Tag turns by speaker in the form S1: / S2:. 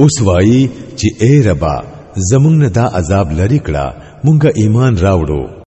S1: اوس وایي چې اے ربا زمونږ نه دا عذاب لری کړه مونږه ایمان راوړو